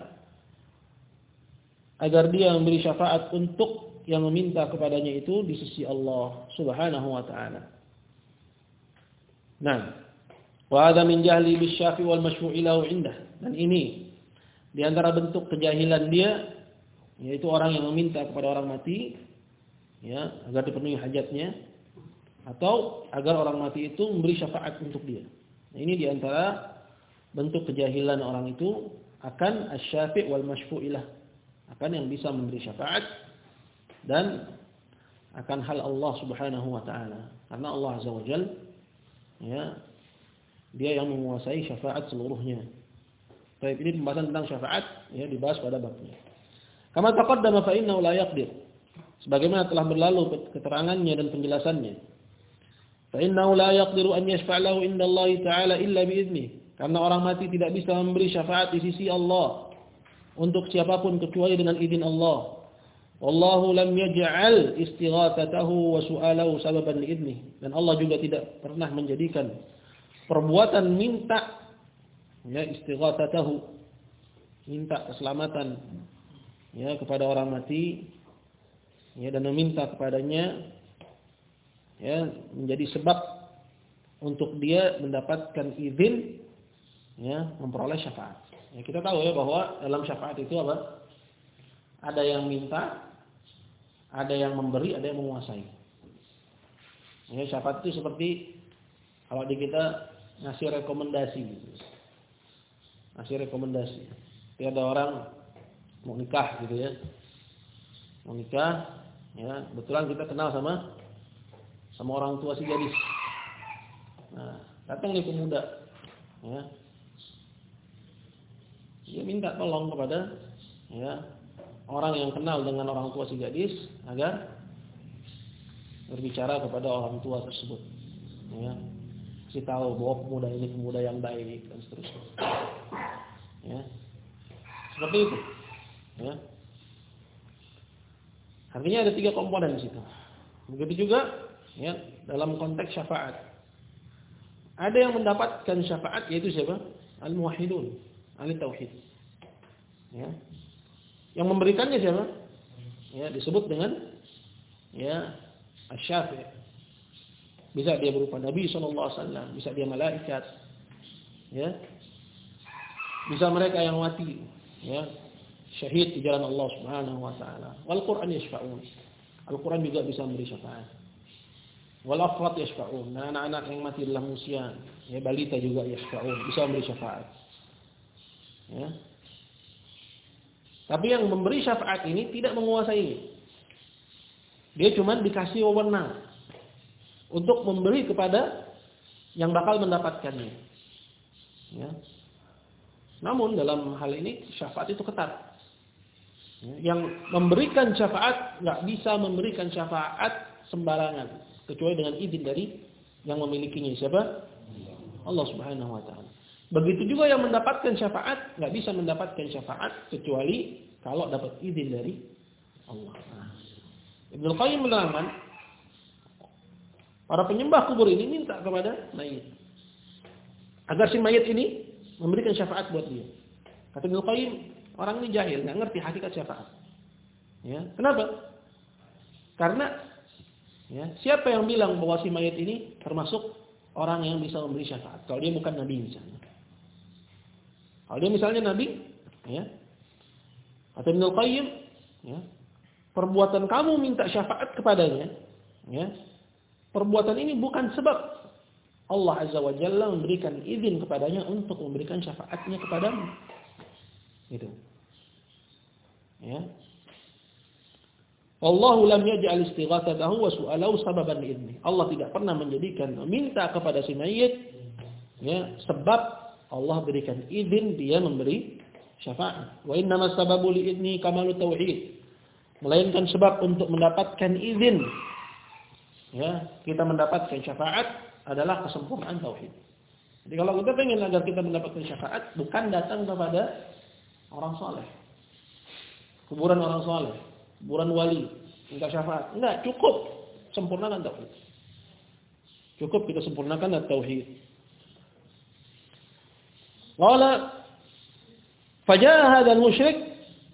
agar dia memberi syafaat untuk yang meminta kepadanya itu di sisi Allah Subhanahu wa taala. Nah, wa hadha min jahli bisyafi wal masyfu'i lahu indah. Dan ini di antara bentuk kejahilan dia yaitu orang yang meminta kepada orang mati ya agar dipenuhi hajatnya atau agar orang mati itu memberi syafaat untuk dia. Nah, ini di antara bentuk kejahilan orang itu akan asyafi' wal masyfu'ilah. Akan yang bisa memberi syafaat dan akan hal Allah Subhanahu wa taala. Karena Allah Azza wa Jal ya dia yang menguasai syafaat seluruhnya. Baik, ini pembahasan tentang syafaat ya dibahas pada babnya. Kama taqaddama fa innahu la yaqdir. Sebagaimana telah berlalu keterangannya dan penjelasannya. Fa innahu la yaqdiru an yashfa' lahu inda Ta'ala illa bi. Karena orang mati tidak bisa memberi syafaat di sisi Allah untuk siapa pun kecuali dengan izin Allah. Wallahu lam yaj'al istighathatahu wa su'alahu sababan li'idnih. Dan Allah juga tidak pernah menjadikan perbuatan minta ya istighathatahu minta keselamatan ya kepada orang mati ya dan meminta kepadanya ya menjadi sebab untuk dia mendapatkan izin ya memperoleh syafaat. Ya, kita tahu ya bahwa dalam syafaat itu apa? Ada yang minta, Ada yang memberi, ada yang menguasai. Ya, syafaat itu seperti kalau di kita ngasih rekomendasi gitu. Ngasih rekomendasi. Jadi ada orang mau nikah gitu ya. Mau nikah, ya, kebetulan kita kenal sama sama orang tua si gadis. Nah, datang nih pemuda. Ya. Dia minta tolong kepada ya orang yang kenal dengan orang tua si gadis agar berbicara kepada orang tua tersebut. Ya. Si tahu bahwa pemuda ini pemuda yang baik dan seterusnya. Ya. Seperti itu. Ya. Artinya ada tiga komponen di situ. Begitu juga ya dalam konteks syafaat. Ada yang mendapatkan syafaat yaitu siapa? Al-muwahhidun, ahli tauhid. Ya. Yang memberikannya siapa? Ya, disebut dengan ya asy-syafi'. Bisa dia berupa Nabi wasallam, bisa dia malaikat. Ya. Bisa mereka yang mati, ya. Syahid di jalan Allah Subhanahu wa taala. Wal Qur'an yashfa'un. Al-Qur'an juga bisa memberi syafaat. Wal afrat yashfa'un. Nah, anak-anak yang mati dalam usia, ya balita juga yashfa'un, bisa memberi syafaat. Ya. Tapi yang memberi syafaat ini tidak menguasai. Dia cuma dikasih wewenang untuk memberi kepada yang bakal mendapatkannya. Ya. Namun dalam hal ini syafaat itu ketat. Ya. Yang memberikan syafaat nggak bisa memberikan syafaat sembarangan kecuali dengan izin dari yang memilikinya siapa? Allah Subhanahu wa taala. Begitu juga yang mendapatkan syafaat nggak bisa mendapatkan syafaat kecuali kalau dapat izin dari Allah. Ibnu Qayyim menerangkan para penyembah kubur ini minta kepada mayit agar si mayit ini memberikan syafaat buat dia. Kata Ibnu Qayyim, orang ini jahil, nggak ngerti hakikat syafaat. Ya, kenapa? Karena Ya, siapa yang bilang bahwa si mayat ini termasuk orang yang bisa memberi syafaat? Kalau dia bukan nabi misalnya. Kalau dia misalnya nabi, ya. Atau Ibnu Qayyim, ya. Perbuatan kamu minta syafaat kepadanya, ya. Perbuatan ini bukan sebab Allah Azza wa Jalla memberikan izin kepadanya untuk memberikan syafaatnya kepadamu. Gitu. Ya. Allahu lam yaj'al istighatsatahu wa su'alahu sababan idni. Allah tidak pernah menjadikan meminta kepada si mayit ya sebab Allah berikan izin dia memberi syafaat. Wa innama sababu li idni kamalu tauhid. Melainkan sebab untuk mendapatkan izin ya, kita mendapatkan syafaat adalah kesempurnaan tauhid. Jadi kalau kita ingin agar kita mendapatkan syafaat bukan datang kepada orang soleh. Kuburan orang soleh kuburan wali, minta syafaat. Enggak, cukup sempurnakan tauhid. Cukup kita sempurnakan tauhid. Wala fajah hadzal musyrik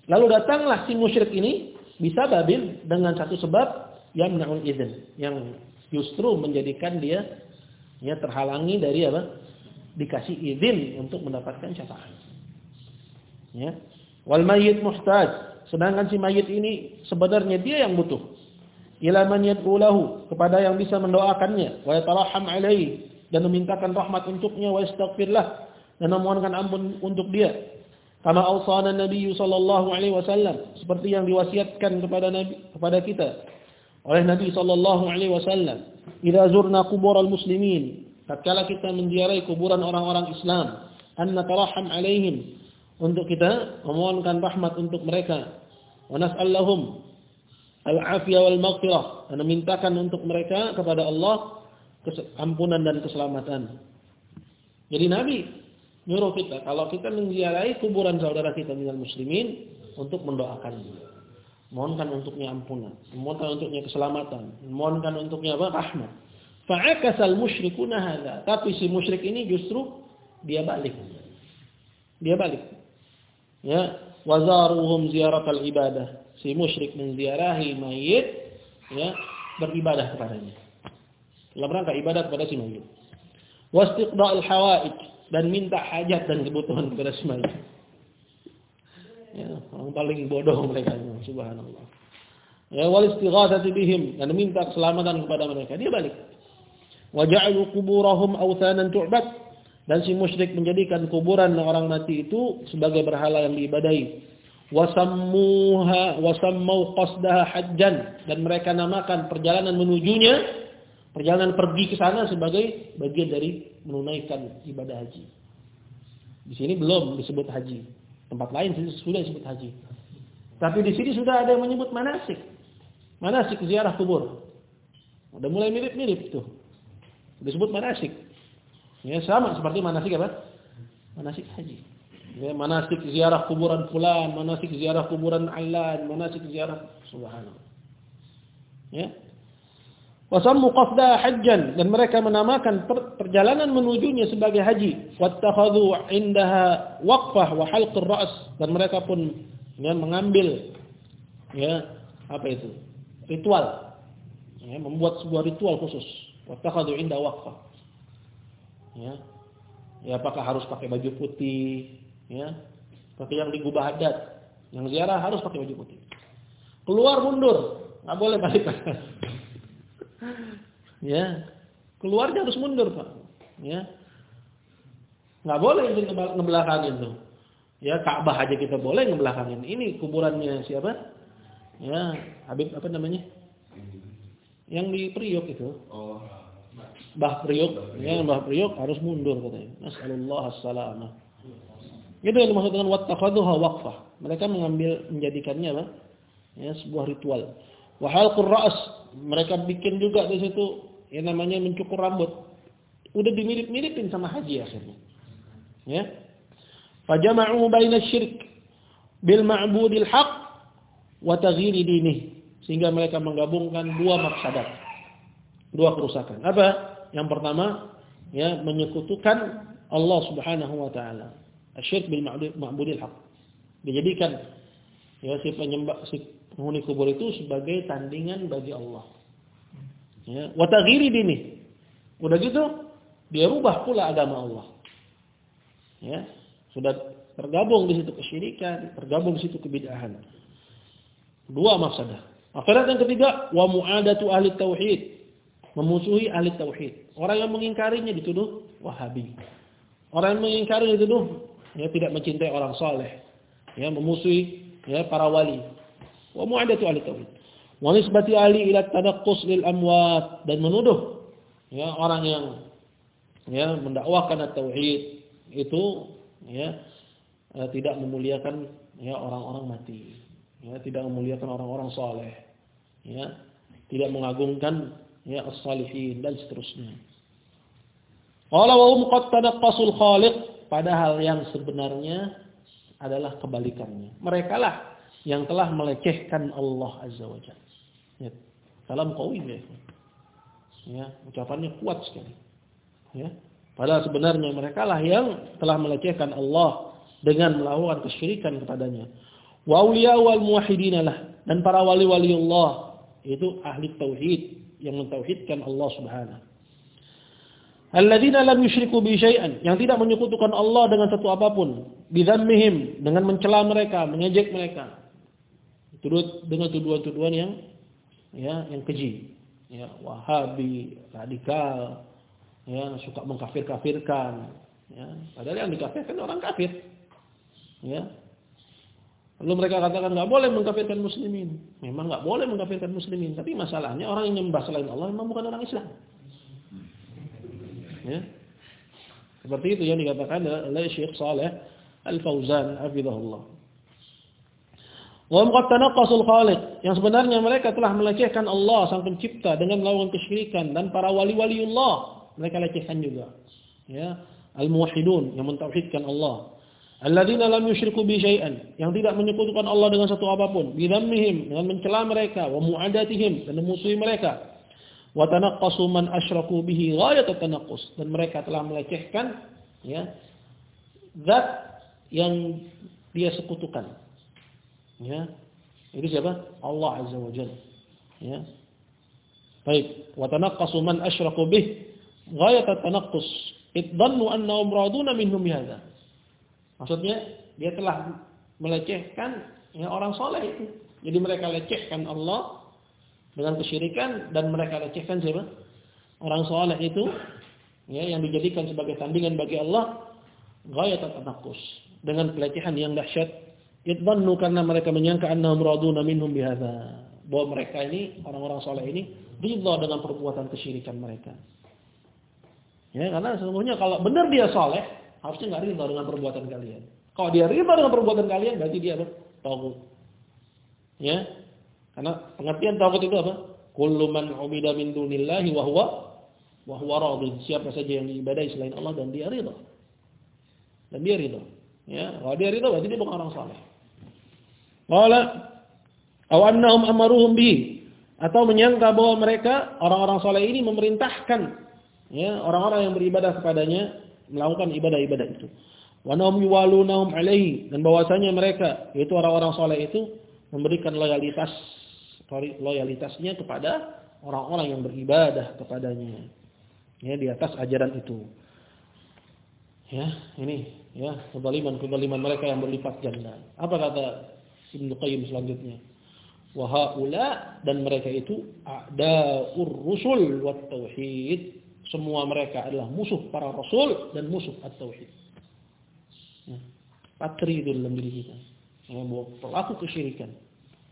lalu datanglah si musyrik ini bisa babil dengan satu sebab yang menanggung izin yang justru menjadikan dia ya terhalangi dari apa? dikasih izin untuk mendapatkan syafaat. Ya. Wal mayyit muhtaj Sedangkan si mayit ini sebenarnya dia yang butuh. Ila man yad'ulahu kepada yang bisa mendoakannya wa yataraham alaihi dan memintakan rahmat untuknya wa yastaghfirlah dan memohonkan ampun untuk dia. Kama awsana Nabi sallallahu alaihi wasallam seperti yang diwasiatkan kepada Nabi kepada kita oleh Nabi sallallahu alaihi wasallam, "Idza zurna qubural muslimin" tatkala kita menziarahi kuburan orang-orang Islam, an nataraham alaihim untuk kita memohonkan rahmat untuk mereka. Wa nas'al al-afiyah wal maghfirah dan memintakan untuk mereka kepada Allah ampunan dan keselamatan. Jadi Nabi nyuruh kita kalau kita menziarahi kuburan saudara kita dengan muslimin untuk mendoakan Mohonkan untuknya ampunan, mohonkan untuknya keselamatan, mohonkan untuknya apa? rahmat. Fa'akasal musyrikuna. Tapi si musyrik ini justru dia balik. Dia balik ya wazaruhum ziaratal ibadah. Si musyrik menziarahi mayit ya beribadah kepadanya. Dalam rangka ibadah kepada si mayit. Wastiqda'ul hawaij dan minta hajat dan kebutuhan kepada si mayit. Ya orang paling bodoh mereka subhanallah. Ya wal istighatsati bihim dan minta keselamatan kepada mereka. Dia balik. Wa ja'alu quburahum awthanan tu'bad dan si musyrik menjadikan kuburan orang mati itu sebagai berhala yang diibadahi. Wasammuha wasammau qasdaha hajjan dan mereka namakan perjalanan menujunya perjalanan pergi ke sana sebagai bagian dari menunaikan ibadah haji. Di sini belum disebut haji. Tempat lain sudah disebut haji. Tapi di sini sudah ada yang menyebut manasik. Manasik ziarah kubur. Udah mulai mirip-mirip tuh. Disebut manasik. Ya sama seperti manasik apa? Manasik haji. Ya, manasik ziarah kuburan fulan, manasik ziarah kuburan alan, manasik ziarah subhanallah. Ya, Wasammu qasda hajjan dan mereka menamakan perjalanan menujunya sebagai haji. Wattakhadhu indaha waqfah wa halqur ra's dan mereka pun ya, mengambil ya apa itu? ritual. Ya, membuat sebuah ritual khusus. Wattakhadhu inda waqfah. Ya. Ya apakah harus pakai baju putih, ya? Pakai yang digubah adat. Yang ziarah harus pakai baju putih. Keluar mundur, nggak boleh balik. [LAUGHS] Ya. Keluarnya harus mundur, Pak. Ya. Nggak boleh ngebelakangin tuh. Ya, Ka'bah aja kita boleh ngebelakangin. Ini kuburannya siapa? Ya, Habib apa namanya? Yang di Priok itu. Oh. Bah Priok, ya Bah Priok harus mundur katanya. Nasallallahu as-salamah. Itu yang dimaksud dengan wattaqaduha waqfah. Mereka mengambil menjadikannya apa? Ya, sebuah ritual. Wahal ra's, mereka bikin juga di situ yang namanya mencukur rambut. Udah dimirip-miripin sama haji akhirnya. Ya. Fajama'u baina syirik bil ma'budil haq wa taghyiri dinih. Sehingga mereka menggabungkan dua mafsadat. Dua kerusakan. Apa? Yang pertama, ya menyekutukan Allah Subhanahu wa taala. Asyirk bil ma'budil haq. Dijadikan ya si penyembah si penghuni kubur itu sebagai tandingan bagi Allah. Ya, watagiri dini. Udah gitu, dia rubah pula agama Allah. Ya, sudah tergabung di situ kesyirikan, tergabung di situ kebid'ahan. Dua mafsadah. Akhirat yang ketiga, wa mu'adatu ahli tauhid. Memusuhi ahli tauhid. Orang yang mengingkarinya dituduh wahabi. Orang yang mengingkari dituduh ya tidak mencintai orang saleh. Ya, memusuhi ya para wali. Wa mu'adatu ahli tauhid wa nisbati ahli ila tanaqqus lil amwat dan menuduh ya orang yang ya mendakwakan tauhid itu ya eh, tidak memuliakan ya orang-orang mati ya tidak memuliakan orang-orang saleh ya tidak mengagungkan ya as-salihin dan seterusnya qala wa hum qad tanaqqasul khaliq padahal yang sebenarnya adalah kebalikannya mereka lah yang telah melecehkan Allah azza wajalla Ya. Salam qawi ya. Ya, ucapannya kuat sekali. Ya. Padahal sebenarnya mereka lah yang telah melecehkan Allah dengan melakukan kesyirikan kepadanya. Wa awliya wal muwahhidin lah dan para wali-wali Allah itu ahli tauhid yang mentauhidkan Allah Subhanahu. Alladzina lam yusyriku bi syai'an, yang tidak menyekutukan Allah dengan satu apa pun, bidzammihim dengan mencela mereka, mengejek mereka. Turut dengan tuduhan-tuduhan yang ya yang keji ya wahabi radikal ya suka mengkafir-kafirkan ya padahal yang dikafirkan orang kafir ya lalu mereka katakan nggak boleh mengkafirkan muslimin memang nggak boleh mengkafirkan muslimin tapi masalahnya orang yang menyembah selain Allah memang bukan orang Islam ya seperti itu yang dikatakan oleh Syekh Saleh Al-Fauzan hafizahullah Wa qad tanaqasul khaliq. Yang sebenarnya mereka telah melecehkan Allah sang pencipta dengan melakukan kesyirikan dan para wali-waliullah mereka lecehkan juga. Ya, al-muwahhidun yang mentauhidkan Allah. Alladzina lam yusyriku bi syai'an, yang tidak menyekutukan Allah dengan satu apa pun, bidammihim dengan mencela mereka, wa mu'adatihim dan memusuhi mereka. Wa tanaqqasu man asyraku bihi ghayat tanaqqus dan mereka telah melecehkan ya zat yang dia sekutukan Ya. Itu siapa? Allah Azza wa Jalla. Ya. Baik, wa tanaqqasu man asyraku bih ghayat tanaqqus. Iddannu annahum raduna minhum bihadza. Maksudnya dia telah melecehkan ya, orang soleh itu. Jadi mereka lecehkan Allah dengan kesyirikan dan mereka lecehkan siapa? Orang soleh itu ya yang dijadikan sebagai tandingan bagi Allah gayat tanakus dengan pelecehan yang dahsyat itbannu karena mereka menyangka annahum raduna minhum bihadza bahwa mereka ini orang-orang soleh ini ridha dengan perbuatan kesyirikan mereka ya karena sesungguhnya kalau benar dia soleh harusnya nggak ridha dengan perbuatan kalian kalau dia ridha dengan perbuatan kalian berarti dia apa ya karena pengertian tauhid itu apa? Kullu man min dunillahi wa huwa wa. Siapa saja yang diibadahi selain Allah dan dia ridha. Dan dia ridha. Ya, kalau dia ridha berarti dia bukan orang saleh. Qala aw annahum amaruhum bi atau menyangka bahwa mereka orang-orang saleh ini memerintahkan ya orang-orang yang beribadah kepadanya melakukan ibadah-ibadah itu. Wa yuwalunahum alaihi dan bahwasanya mereka yaitu orang-orang saleh itu memberikan loyalitas loyalitasnya kepada orang-orang yang beribadah kepadanya. Ya, di atas ajaran itu. Ya, ini ya, kezaliman-kezaliman mereka yang berlipat ganda. Apa kata Ibnu Qayyim selanjutnya? Wahaula dan mereka itu a'da'ur rusul wat tauhid. Semua mereka adalah musuh para rasul dan musuh at-tauhid. Patridul dalam diri kita. Pelaku kesyirikan.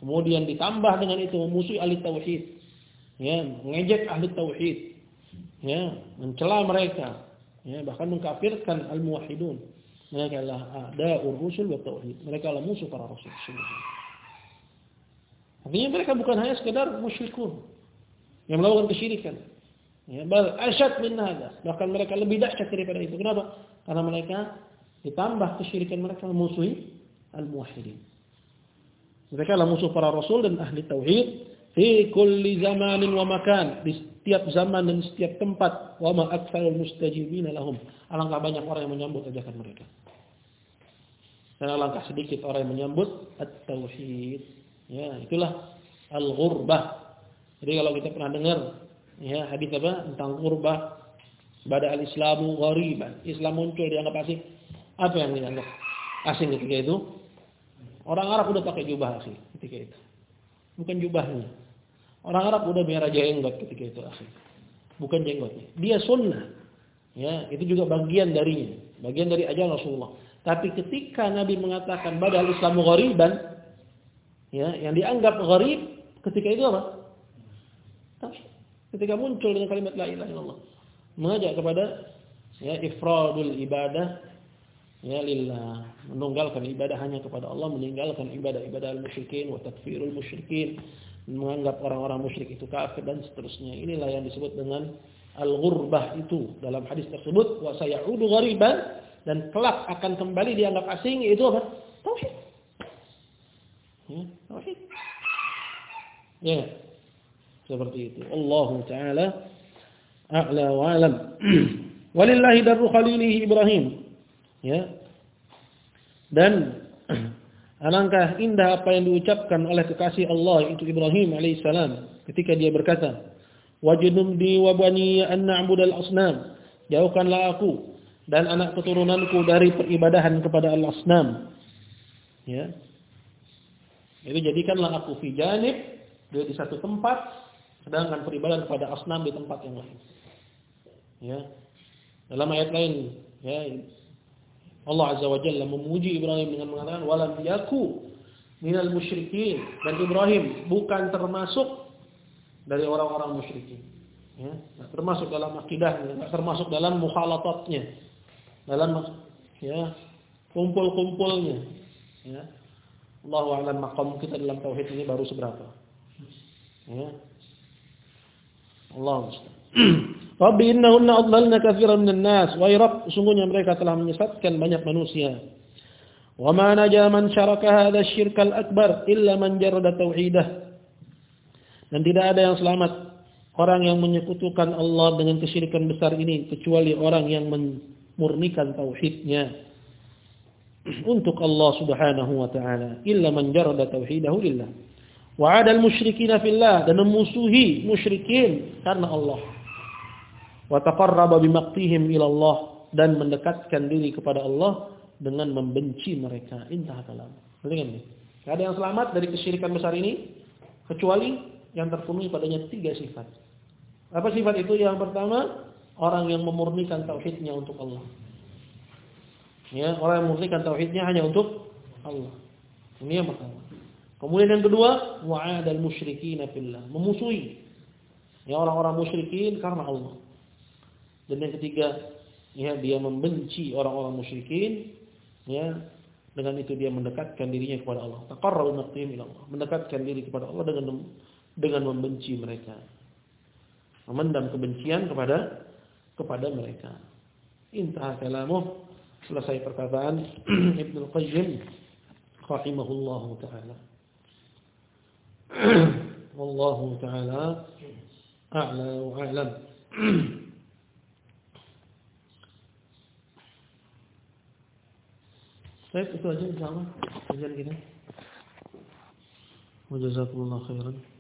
Kemudian ditambah dengan itu memusuhi ahli tauhid. Ya, mengejek ahli tauhid. Ya, mencela mereka. Ya, bahkan mengkafirkan al-muwahhidun. Mereka adalah ada urusul wa tauhid. Mereka adalah musuh para rasul. Artinya mereka bukan hanya sekedar musyrikun yang melakukan kesyirikan. Ya, bal asyad min hada. Bahkan mereka lebih dahsyat daripada itu. Kenapa? Karena mereka ditambah kesyirikan mereka memusuhi al-muwahhidin. Mereka adalah musuh para rasul dan ahli tauhid fi kulli zamanin wa makan di setiap zaman dan setiap tempat wa ma aktsarul mustajibina lahum alangkah banyak orang yang menyambut ajakan mereka dan alangkah sedikit orang yang menyambut at-tauhid ya itulah al-ghurbah jadi kalau kita pernah dengar ya hadis apa tentang ghurbah pada al-islamu ghariban Islam muncul dianggap asing apa yang dianggap asing ketika itu Orang Arab udah pakai jubah akhi ketika itu. Bukan jubahnya. Orang Arab udah merah jenggot ketika itu akhi. Bukan jenggotnya. Dia sunnah. Ya, itu juga bagian darinya. Bagian dari ajaran Rasulullah. Tapi ketika Nabi mengatakan badal Islamu ghariban, ya, yang dianggap gharib ketika itu apa? Ketika muncul dengan kalimat la ilaha illallah. Mengajak kepada ya ifradul ibadah ya lillah. Menunggalkan ibadah hanya kepada Allah meninggalkan ibadah-ibadah musyrikin wa takfirul musyrikin menganggap orang-orang musyrik itu kafir dan seterusnya. Inilah yang disebut dengan al-ghurbah itu. Dalam hadis tersebut wa sayaudu ghariban dan kelak akan kembali dianggap asing itu apa? Tauhid. Ya tauhid. Ya seperti itu Allah taala a'la wa alam [CLEARS THROAT] walillahi darru khalilihi Ibrahim Ya. Dan [CLEARS THROAT] alangkah indah apa yang diucapkan oleh kekasih Allah itu Ibrahim alaihissalam ketika dia berkata, "Wajnum di wa bani an na'budal asnam." Jauhkanlah aku dan anak keturunanku dari peribadahan kepada al-asnam. Ya. Jadi jadikanlah aku fi janib di satu tempat sedangkan peribadahan kepada asnam di tempat yang lain. Ya. Dalam ayat lain, ya, Allah Azza wa Jalla memuji Ibrahim dengan mengatakan walam yaku minal musyrikin dan Ibrahim bukan termasuk dari orang-orang musyrikin. Ya, termasuk dalam akidahnya, termasuk dalam mukhalatatnya. Dalam ya, kumpul-kumpulnya. Ya. Allahu a'lam maqam kita dalam tauhid ini baru seberapa. Ya. Allah [CLEARS THROAT] Rabbi innahunna adlalna katsiran minan nas. Wahai Rabb, sungguhnya mereka telah menyesatkan banyak manusia. Wa ma naja man syaraka hadha syirkal akbar illa man jarada tauhidah. Dan tidak ada yang selamat orang yang menyekutukan Allah dengan kesyirikan besar ini kecuali orang yang memurnikan tauhidnya [CLEARS THROAT] untuk Allah Subhanahu wa taala illa man jarada tauhidahu lillah. Wa 'ada al-musyrikina fillah dan memusuhi musyrikin karena Allah wa taqarraba bimaqtihim ila Allah dan mendekatkan diri kepada Allah dengan membenci mereka. Intah kalam. Dengar nih. Ada yang selamat dari kesyirikan besar ini kecuali yang terpenuhi padanya tiga sifat. Apa sifat itu? Yang pertama, orang yang memurnikan tauhidnya untuk Allah. Ya, orang yang memurnikan tauhidnya hanya untuk Allah. Ini yang pertama. Kemudian yang kedua, wa'adal musyrikin fillah, memusuhi ya orang-orang musyrikin karena Allah. Dan yang ketiga, ya dia membenci orang-orang musyrikin, ya dengan itu dia mendekatkan dirinya kepada Allah. Taqarrabu naqim ila Allah, mendekatkan diri kepada Allah dengan dengan membenci mereka. Memendam kebencian kepada kepada mereka. Intah kalamuh selesai perkataan [CLEARS THROAT] Ibnu Qayyim rahimahullahu taala. Wallahu taala a'la wa a'lam. Baik, itu aja insyaallah kajian kita. Wajazakumullah khairan.